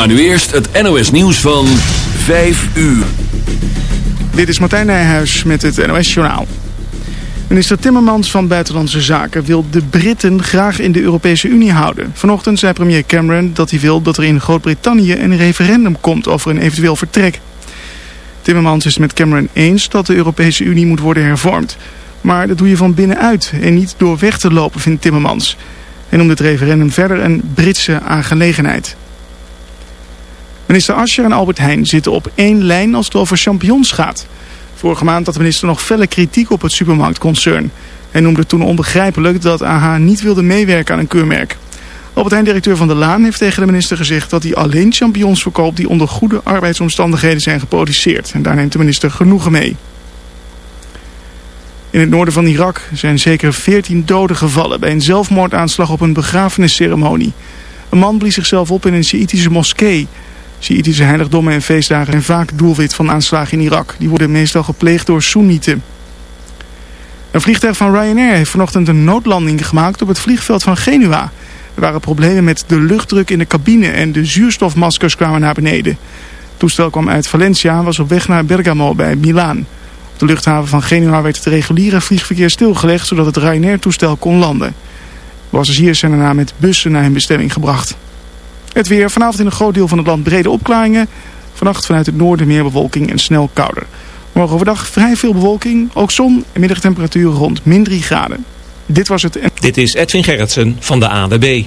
Maar nu eerst het NOS nieuws van 5 uur. Dit is Martijn Nijhuis met het NOS Journaal. Minister Timmermans van Buitenlandse Zaken wil de Britten graag in de Europese Unie houden. Vanochtend zei premier Cameron dat hij wil dat er in Groot-Brittannië een referendum komt over een eventueel vertrek. Timmermans is met Cameron eens dat de Europese Unie moet worden hervormd. Maar dat doe je van binnenuit en niet door weg te lopen, vindt Timmermans. Hij noemt het referendum verder een Britse aangelegenheid. Minister Ascher en Albert Heijn zitten op één lijn als het over champignons gaat. Vorige maand had de minister nog felle kritiek op het supermarktconcern. Hij noemde toen onbegrijpelijk dat AH niet wilde meewerken aan een keurmerk. Albert Heijn-directeur Van der Laan heeft tegen de minister gezegd dat hij alleen champignons verkoopt die onder goede arbeidsomstandigheden zijn geproduceerd. En daar neemt de minister genoegen mee. In het noorden van Irak zijn zeker 14 doden gevallen bij een zelfmoordaanslag op een begrafenisceremonie. Een man blies zichzelf op in een Sjiitische moskee. Sjiitische heiligdommen en feestdagen zijn vaak doelwit van aanslagen in Irak. Die worden meestal gepleegd door Soenieten. Een vliegtuig van Ryanair heeft vanochtend een noodlanding gemaakt op het vliegveld van Genua. Er waren problemen met de luchtdruk in de cabine en de zuurstofmaskers kwamen naar beneden. Het toestel kwam uit Valencia en was op weg naar Bergamo bij Milaan. Op de luchthaven van Genua werd het reguliere vliegverkeer stilgelegd zodat het Ryanair-toestel kon landen. Passagiers zijn daarna met bussen naar hun bestemming gebracht. Het weer. Vanavond in een groot deel van het land brede opklaringen. Vannacht vanuit het noorden meer bewolking en snel kouder. Morgen overdag vrij veel bewolking, ook zon en middagtemperatuur rond min 3 graden. Dit was het... Dit is Edwin Gerritsen van de ADB.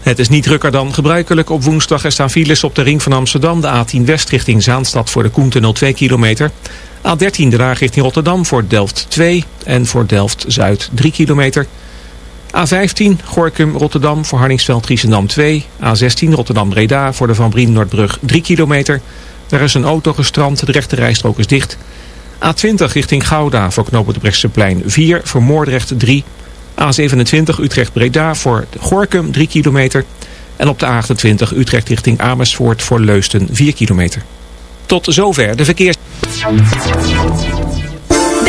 Het is niet drukker dan gebruikelijk. Op woensdag er staan files op de ring van Amsterdam. De A10 West richting Zaanstad voor de Koentunnel 2 kilometer. A13 de Laag richting Rotterdam voor Delft 2 en voor Delft Zuid 3 kilometer. A15 Gorkum Rotterdam voor Harningsveld Giesendam 2. A16 Rotterdam Breda voor de Van Brien Noordbrug 3 kilometer. Daar is een auto gestrand, de rechte rijstrook is dicht. A20 richting Gouda voor Brechtseplein 4, voor Moordrecht 3. A27 Utrecht Breda voor Gorkum 3 kilometer. En op de A28 Utrecht richting Amersfoort voor Leusten 4 kilometer. Tot zover de verkeers...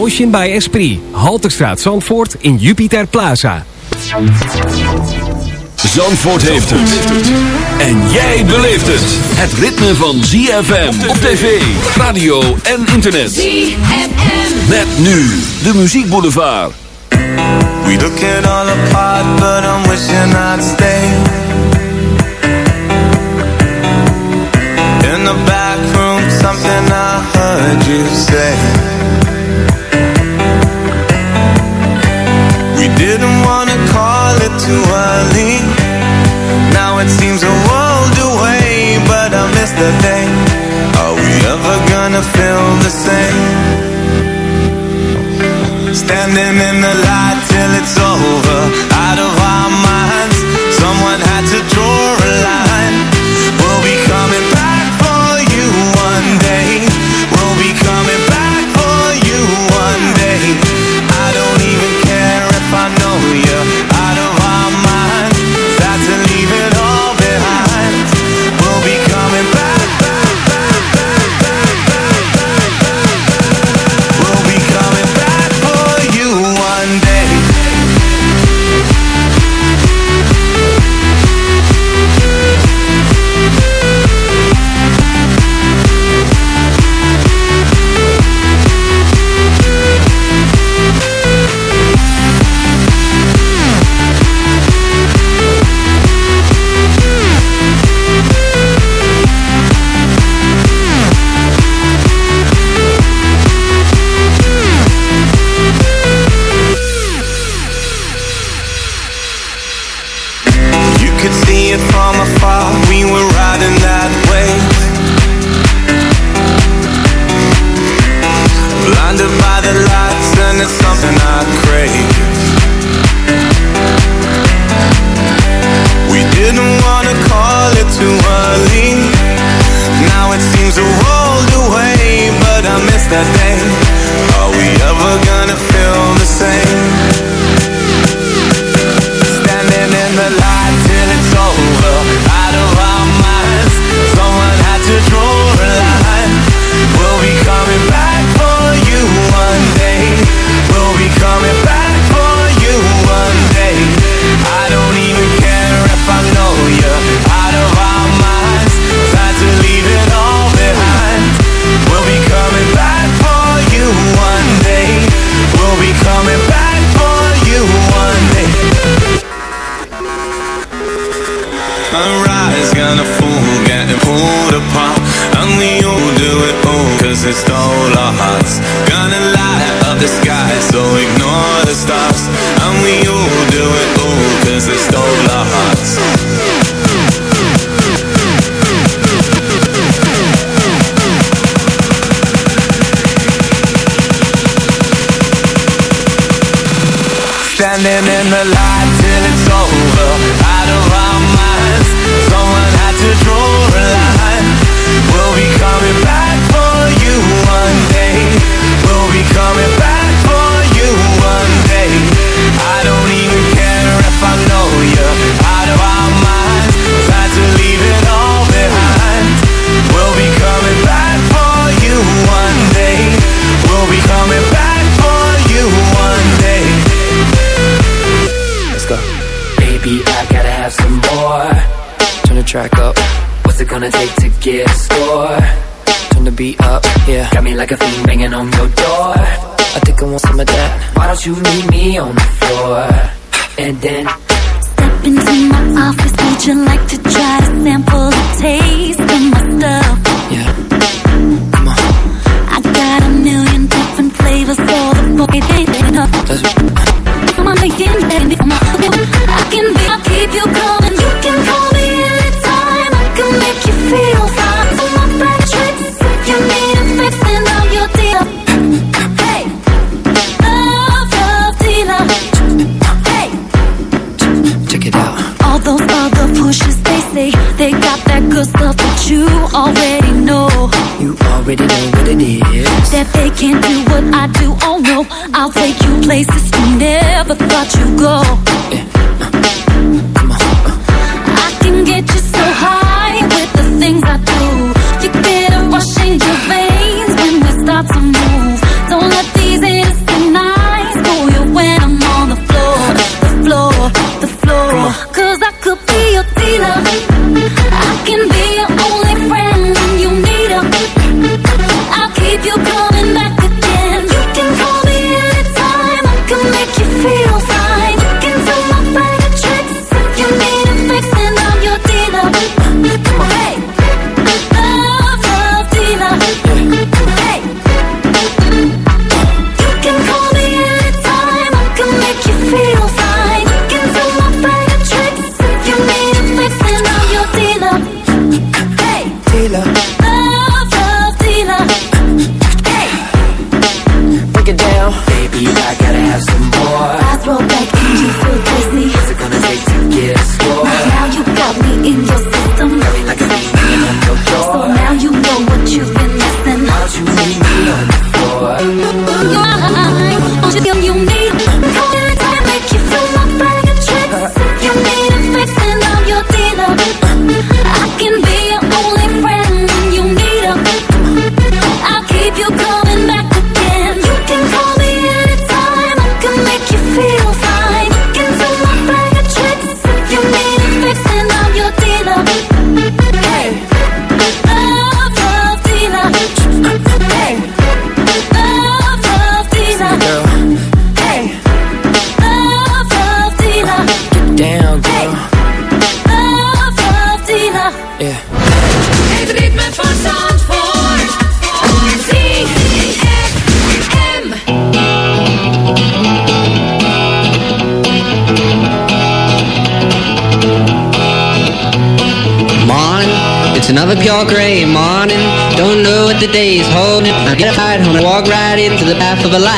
Motion by Esprit. Halterstraat Zandvoort in Jupiter Plaza. Zandvoort heeft het. En jij beleeft het. Het ritme van ZFM op tv, radio en internet. ZFM. Met nu de Muziek Boulevard. We looking all apart, but I'm wishing I'd stay. In the back room, something I heard you say. too early Now it seems a world away But I miss the day. Are we ever gonna feel the same? Standing in the light till it's over.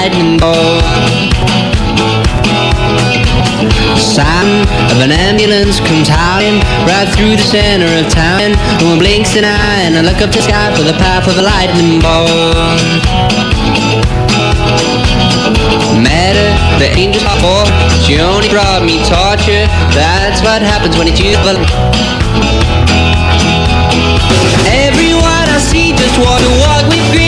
lightning bolt. Sound of an ambulance comes howling right through the center of town. One blinks an eye and I look up the sky for the path of a lightning bolt. her, the angel are for. She only brought me torture. That's what happens when it's you. Everyone I see just want to walk with green.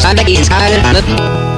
Sunday is higher.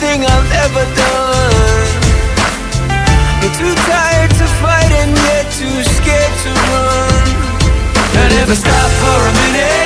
thing I've ever done. You're too tired to fight and yet too scared to run. Now never stop for a minute.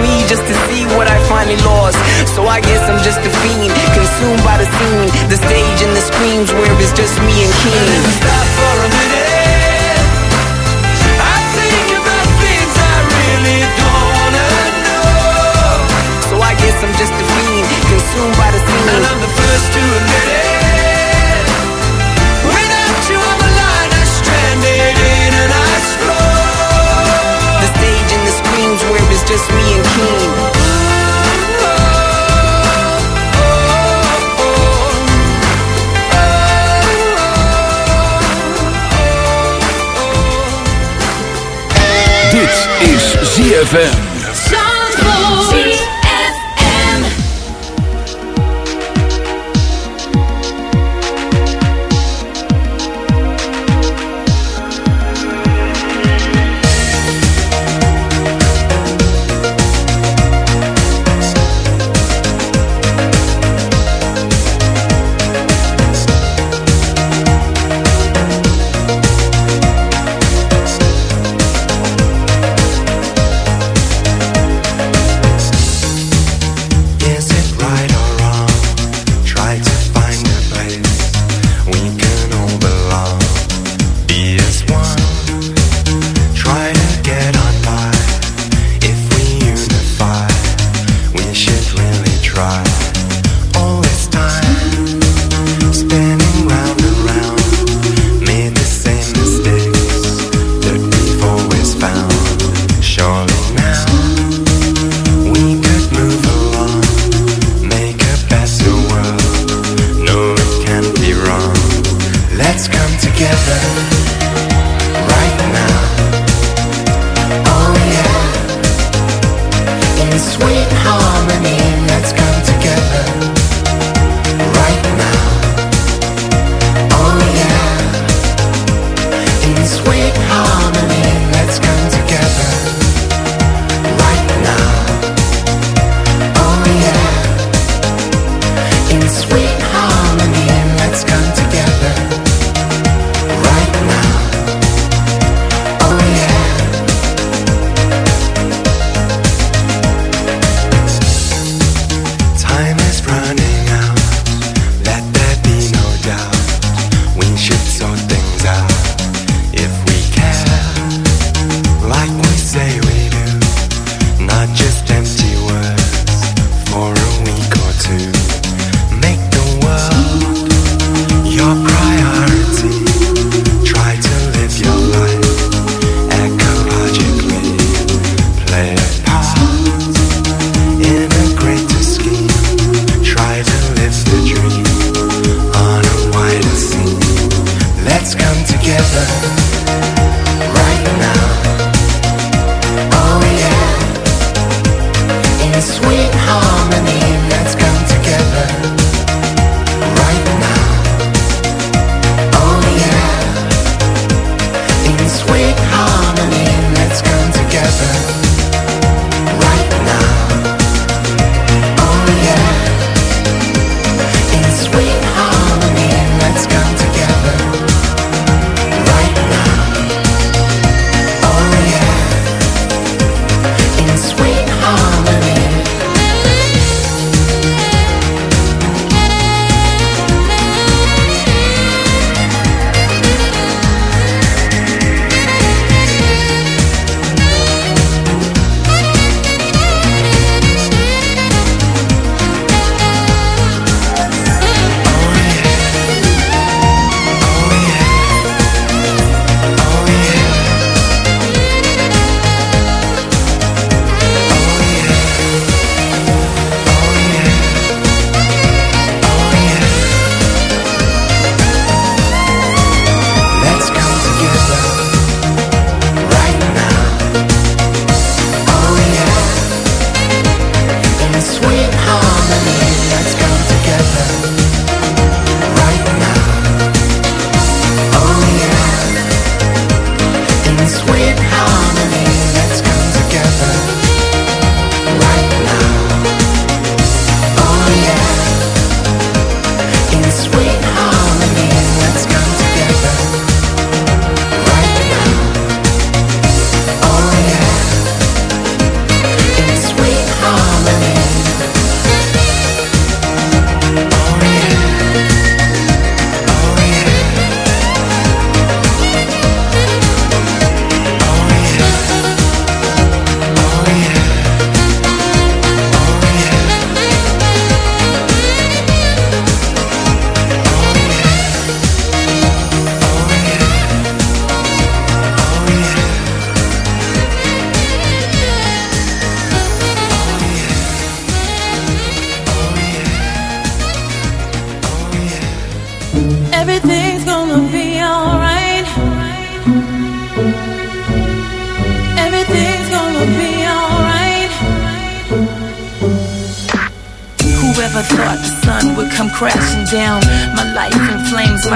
me just to see what I finally lost. So I guess I'm just a fiend, consumed by the scene, the stage and the screams where it's just me and King. Stop for a minute. I think about things I really don't know. So I guess I'm just a fiend, consumed by the scene. And I'm the first to admit it. Just me and King. Dit is ZFM.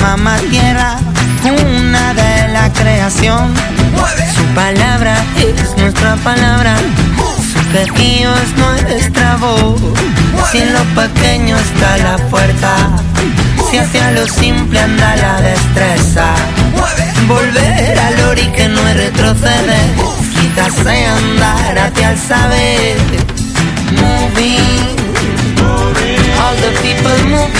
Mamá tierra, una de la creación. Su palabra es nuestra palabra. Su quejío es nuestra voz. Si en lo pequeño está la fuerza, si hacia lo simple anda la destreza. Volver al ori que no es retroceder, quizás sea andar hacia el saber. Moving, all the people moving.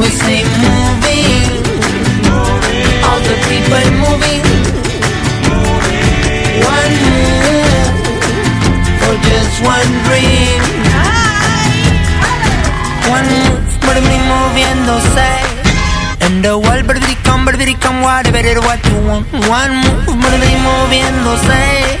We say moving, all the people moving. One move for just one dream. One move, but me moviendo say. And the world, but we come, but come, whatever it what you want. One move, but me moviendo say.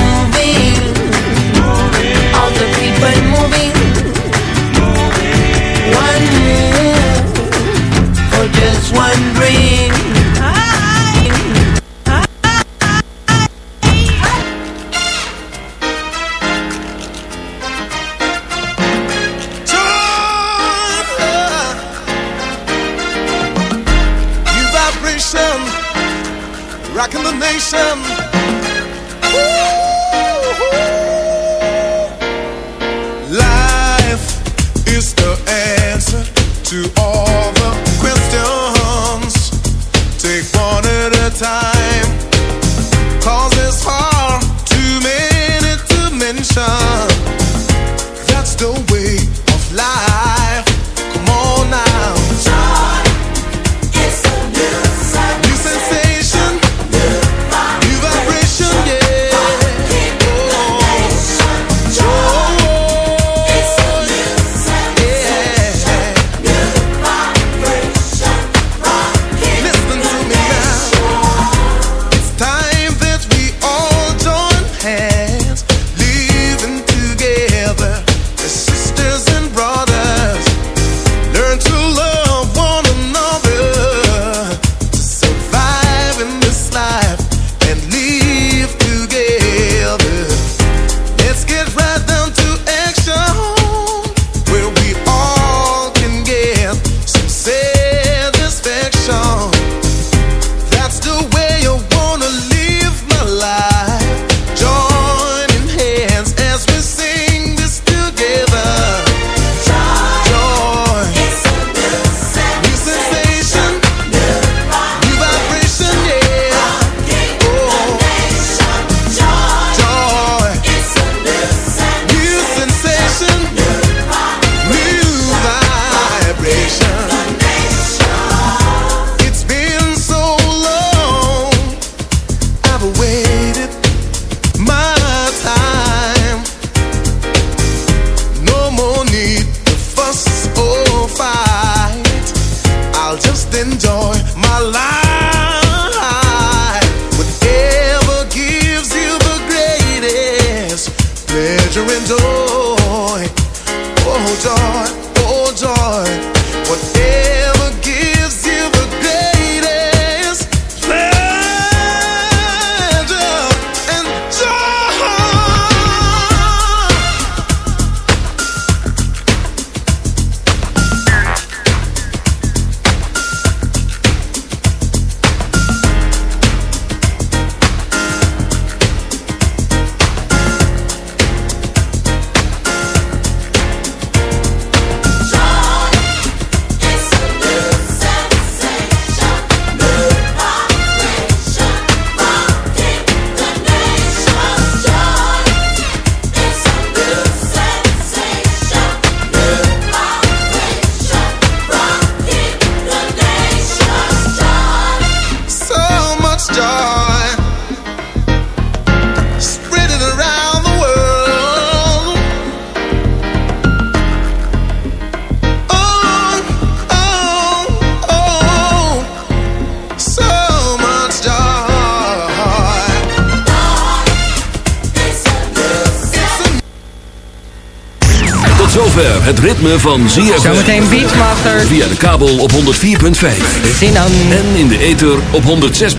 rocking ritme van ZFM. Zometeen Beachmaster. Via de kabel op 104.5. En in de ether op 106.